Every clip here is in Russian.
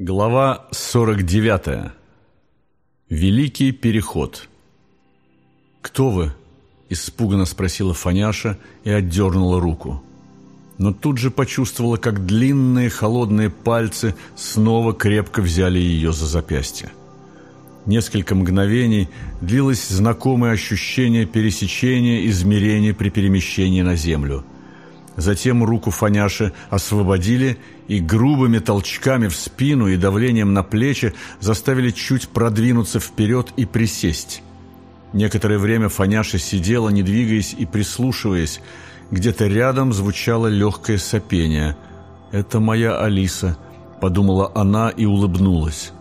Глава 49. Великий переход. «Кто вы?» – испуганно спросила Фаняша и отдернула руку. Но тут же почувствовала, как длинные холодные пальцы снова крепко взяли ее за запястье. Несколько мгновений длилось знакомое ощущение пересечения измерений при перемещении на землю – Затем руку Фаняши освободили и грубыми толчками в спину и давлением на плечи заставили чуть продвинуться вперед и присесть. Некоторое время Фаняша сидела, не двигаясь и прислушиваясь. Где-то рядом звучало легкое сопение. «Это моя Алиса», — подумала она и улыбнулась.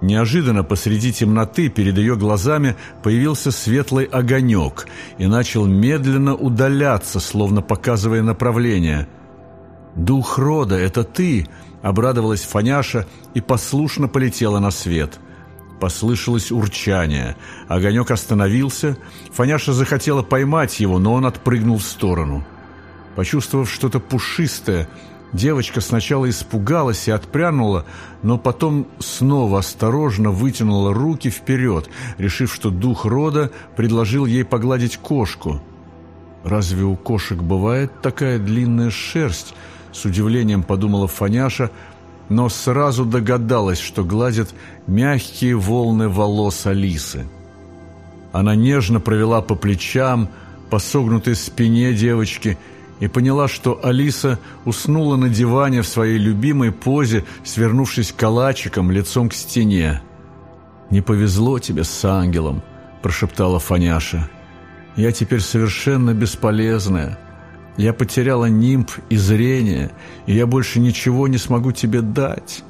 Неожиданно посреди темноты перед ее глазами появился светлый огонек и начал медленно удаляться, словно показывая направление. «Дух рода, это ты!» — обрадовалась Фаняша и послушно полетела на свет. Послышалось урчание. Огонек остановился. Фаняша захотела поймать его, но он отпрыгнул в сторону. Почувствовав что-то пушистое, Девочка сначала испугалась и отпрянула, но потом снова осторожно вытянула руки вперед, решив, что дух рода предложил ей погладить кошку. «Разве у кошек бывает такая длинная шерсть?» С удивлением подумала Фаняша, но сразу догадалась, что гладят мягкие волны волос Алисы. Она нежно провела по плечам, по согнутой спине девочки – и поняла, что Алиса уснула на диване в своей любимой позе, свернувшись калачиком лицом к стене. «Не повезло тебе с ангелом», – прошептала Фаняша. «Я теперь совершенно бесполезная. Я потеряла нимб и зрение, и я больше ничего не смогу тебе дать.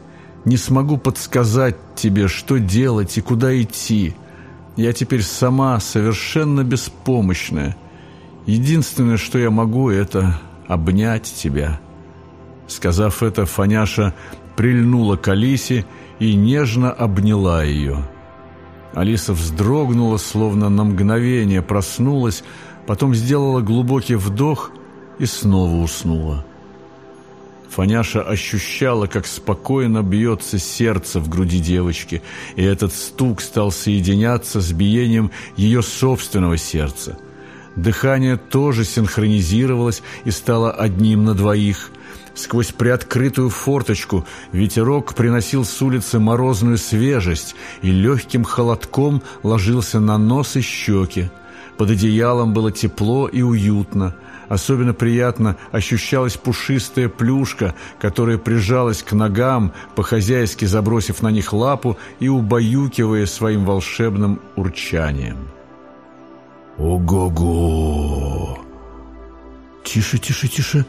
Не смогу подсказать тебе, что делать и куда идти. Я теперь сама совершенно беспомощная». Единственное, что я могу, это обнять тебя». Сказав это, Фаняша прильнула к Алисе и нежно обняла ее. Алиса вздрогнула, словно на мгновение проснулась, потом сделала глубокий вдох и снова уснула. Фаняша ощущала, как спокойно бьется сердце в груди девочки, и этот стук стал соединяться с биением ее собственного сердца – Дыхание тоже синхронизировалось и стало одним на двоих. Сквозь приоткрытую форточку ветерок приносил с улицы морозную свежесть и легким холодком ложился на нос и щеки. Под одеялом было тепло и уютно. Особенно приятно ощущалась пушистая плюшка, которая прижалась к ногам, по-хозяйски забросив на них лапу и убаюкивая своим волшебным урчанием. Ого-го! Тише, тише, тише.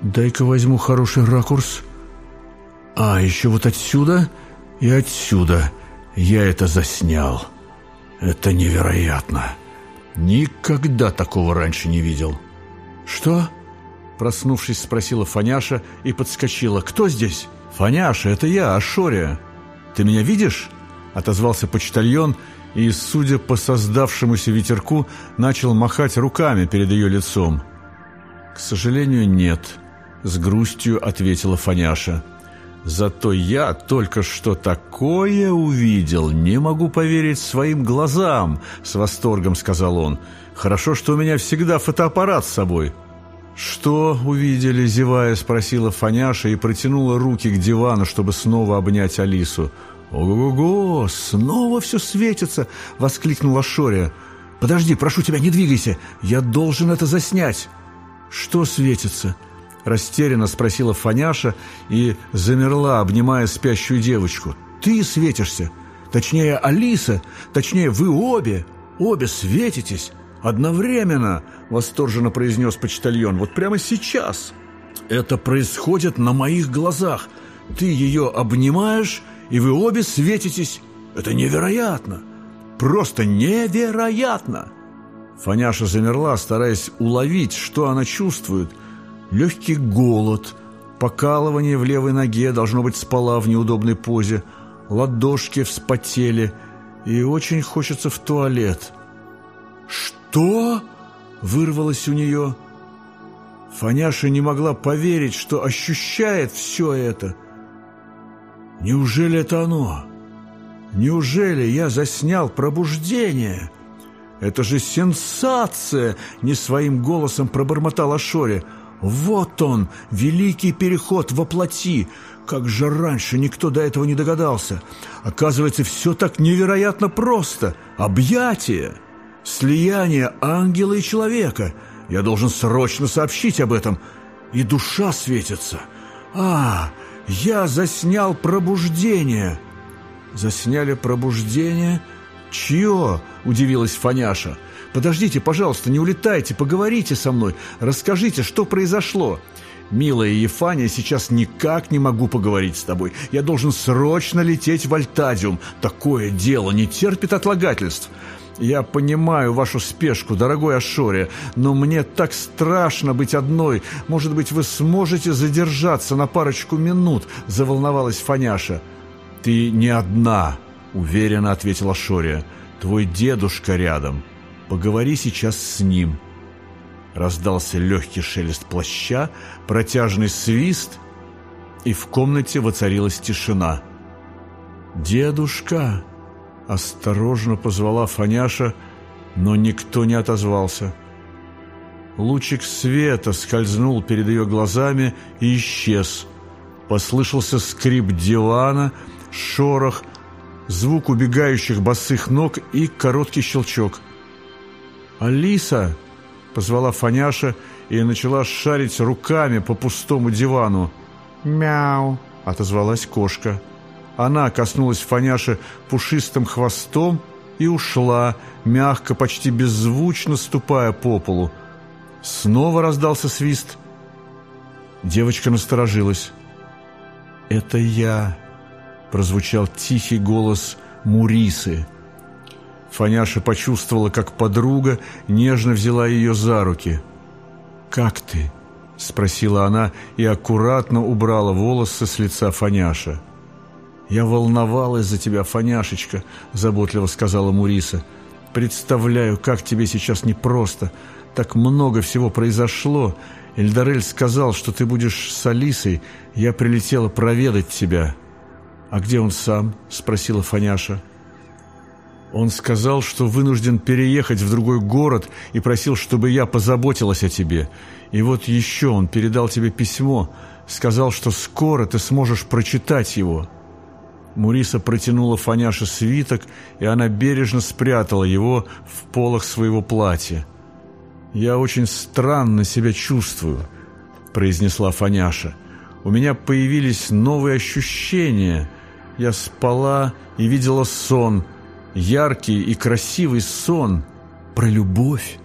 Дай-ка возьму хороший ракурс. А, еще вот отсюда и отсюда я это заснял. Это невероятно. Никогда такого раньше не видел. Что? Проснувшись, спросила Фаняша и подскочила. Кто здесь? Фаняша, это я, Ашория. Ты меня видишь? Отозвался почтальон и, судя по создавшемуся ветерку, начал махать руками перед ее лицом. «К сожалению, нет», — с грустью ответила Фаняша. «Зато я только что такое увидел, не могу поверить своим глазам», — с восторгом сказал он. «Хорошо, что у меня всегда фотоаппарат с собой». «Что увидели?» – зевая, спросила Фаняша и протянула руки к дивану, чтобы снова обнять Алису. «Ого-го! Снова все светится!» — воскликнула Шория. «Подожди, прошу тебя, не двигайся! Я должен это заснять!» «Что светится?» — растерянно спросила Фаняша и замерла, обнимая спящую девочку. «Ты светишься! Точнее, Алиса! Точнее, вы обе! Обе светитесь! Одновременно!» — восторженно произнес почтальон. «Вот прямо сейчас!» «Это происходит на моих глазах! Ты ее обнимаешь...» и вы обе светитесь. Это невероятно! Просто невероятно!» Фаняша замерла, стараясь уловить, что она чувствует. Легкий голод, покалывание в левой ноге, должно быть, спала в неудобной позе, ладошки вспотели, и очень хочется в туалет. «Что?» — вырвалось у нее. Фаняша не могла поверить, что ощущает все это — Неужели это оно? Неужели я заснял пробуждение? Это же сенсация!» — не своим голосом пробормотал Ашори. «Вот он, великий переход во плоти! Как же раньше никто до этого не догадался! Оказывается, все так невероятно просто! Объятие! Слияние ангела и человека! Я должен срочно сообщить об этом! И душа светится! А, я заснял пробуждение!» «Засняли пробуждение? Чье?» – удивилась Фаняша – Подождите, пожалуйста, не улетайте, поговорите со мной, расскажите, что произошло. Милая Ефания, сейчас никак не могу поговорить с тобой. Я должен срочно лететь в Альтадиум. Такое дело не терпит отлагательств. Я понимаю вашу спешку, дорогой Ашоре, но мне так страшно быть одной. Может быть, вы сможете задержаться на парочку минут, заволновалась Фаняша. Ты не одна, уверенно ответила Ашория. Твой дедушка рядом. Поговори сейчас с ним». Раздался легкий шелест плаща, протяжный свист, и в комнате воцарилась тишина. «Дедушка!» — осторожно позвала Фаняша, но никто не отозвался. Лучик света скользнул перед ее глазами и исчез. Послышался скрип дивана, шорох, звук убегающих босых ног и короткий щелчок — «Алиса!» — позвала Фаняша и начала шарить руками по пустому дивану. «Мяу!» — отозвалась кошка. Она коснулась Фаняши пушистым хвостом и ушла, мягко, почти беззвучно ступая по полу. Снова раздался свист. Девочка насторожилась. «Это я!» — прозвучал тихий голос Мурисы. Фаняша почувствовала, как подруга нежно взяла ее за руки. «Как ты?» — спросила она и аккуратно убрала волосы с лица Фаняша. «Я волновалась за тебя, Фаняшечка», — заботливо сказала Муриса. «Представляю, как тебе сейчас непросто. Так много всего произошло. Эльдарель сказал, что ты будешь с Алисой. Я прилетела проведать тебя». «А где он сам?» — спросила Фаняша. Он сказал, что вынужден переехать в другой город и просил, чтобы я позаботилась о тебе. И вот еще он передал тебе письмо, сказал, что скоро ты сможешь прочитать его». Муриса протянула Фаняше свиток, и она бережно спрятала его в полах своего платья. «Я очень странно себя чувствую», — произнесла Фаняша. «У меня появились новые ощущения. Я спала и видела сон» яркий и красивый сон про любовь.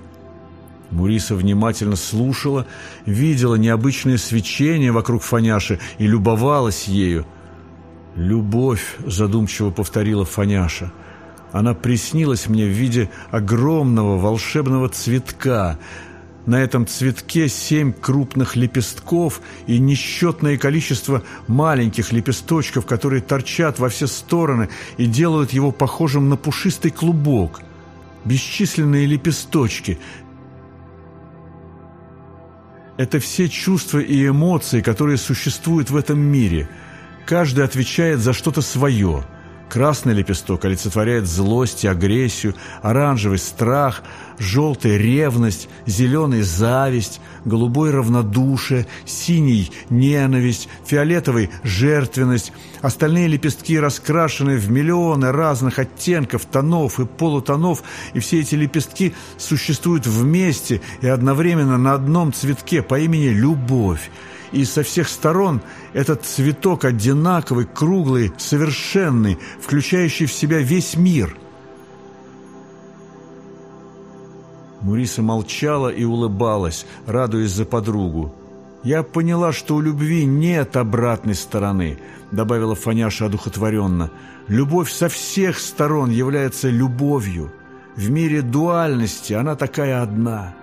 Муриса внимательно слушала, видела необычное свечение вокруг Фаняши и любовалась ею. «Любовь», — задумчиво повторила Фаняша. «Она приснилась мне в виде огромного волшебного цветка, на этом цветке семь крупных лепестков и несчетное количество маленьких лепесточков, которые торчат во все стороны и делают его похожим на пушистый клубок. Бесчисленные лепесточки. Это все чувства и эмоции, которые существуют в этом мире. Каждый отвечает за что-то свое – Красный лепесток олицетворяет злость и агрессию, оранжевый – страх, желтый – ревность, зеленый – зависть, голубой – равнодушие, синий – ненависть, фиолетовый – жертвенность. Остальные лепестки раскрашены в миллионы разных оттенков, тонов и полутонов, и все эти лепестки существуют вместе и одновременно на одном цветке по имени «любовь» и со всех сторон этот цветок одинаковый, круглый, совершенный, включающий в себя весь мир. Муриса молчала и улыбалась, радуясь за подругу. «Я поняла, что у любви нет обратной стороны», — добавила Фаняша одухотворенно. «Любовь со всех сторон является любовью. В мире дуальности она такая одна».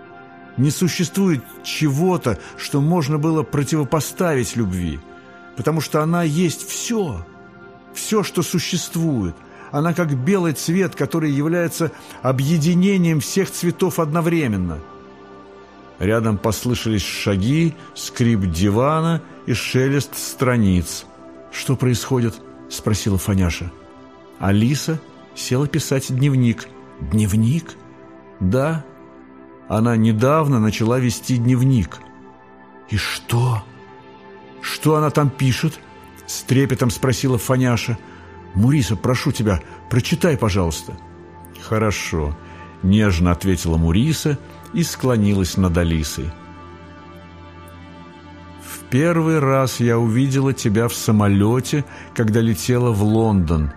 Не существует чего-то, что можно было противопоставить любви, потому что она есть все, все, что существует. Она как белый цвет, который является объединением всех цветов одновременно. Рядом послышались шаги, скрип дивана и шелест страниц. «Что происходит?» – спросила Фаняша. Алиса села писать дневник. «Дневник?» «Да». Она недавно начала вести дневник. «И что?» «Что она там пишет?» – с трепетом спросила Фаняша. «Муриса, прошу тебя, прочитай, пожалуйста». «Хорошо», – нежно ответила Муриса и склонилась над Алисой. «В первый раз я увидела тебя в самолете, когда летела в Лондон.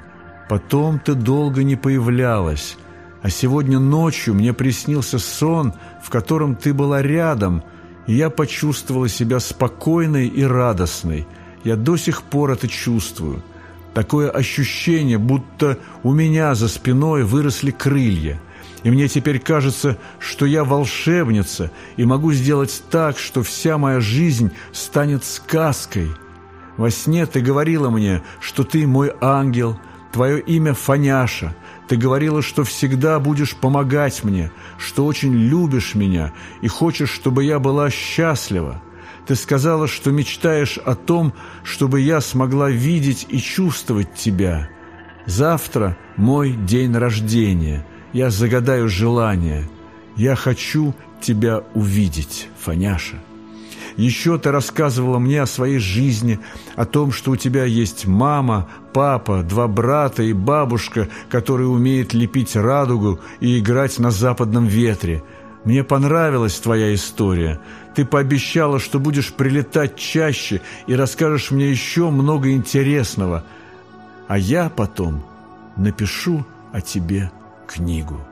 Потом ты долго не появлялась, а сегодня ночью мне приснился сон, в котором ты была рядом, и я почувствовала себя спокойной и радостной. Я до сих пор это чувствую» такое ощущение, будто у меня за спиной выросли крылья. И мне теперь кажется, что я волшебница и могу сделать так, что вся моя жизнь станет сказкой. Во сне ты говорила мне, что ты мой ангел, твое имя Фаняша. Ты говорила, что всегда будешь помогать мне, что очень любишь меня и хочешь, чтобы я была счастлива. Ты сказала, что мечтаешь о том, чтобы я смогла видеть и чувствовать тебя. Завтра мой день рождения. Я загадаю желание. Я хочу тебя увидеть, Фаняша. Еще ты рассказывала мне о своей жизни, о том, что у тебя есть мама, папа, два брата и бабушка, которые умеют лепить радугу и играть на западном ветре – мне понравилась твоя история. Ты пообещала, что будешь прилетать чаще и расскажешь мне еще много интересного. А я потом напишу о тебе книгу».